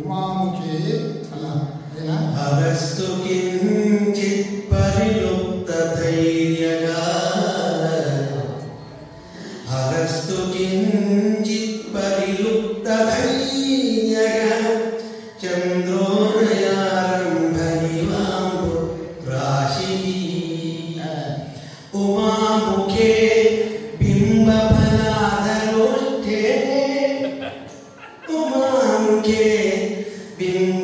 उमामुखे अल्ल अदेना अवस्तु किञ्चित् परिलुप्तधैर्यगा अवस्तु किञ्चित् परिलुप्तधैर्यगा चन्द्रोदयारम्भनिवाम्बु राशिः। उमामुखे बिम्बफलाधरोष्ठे। उमामुखे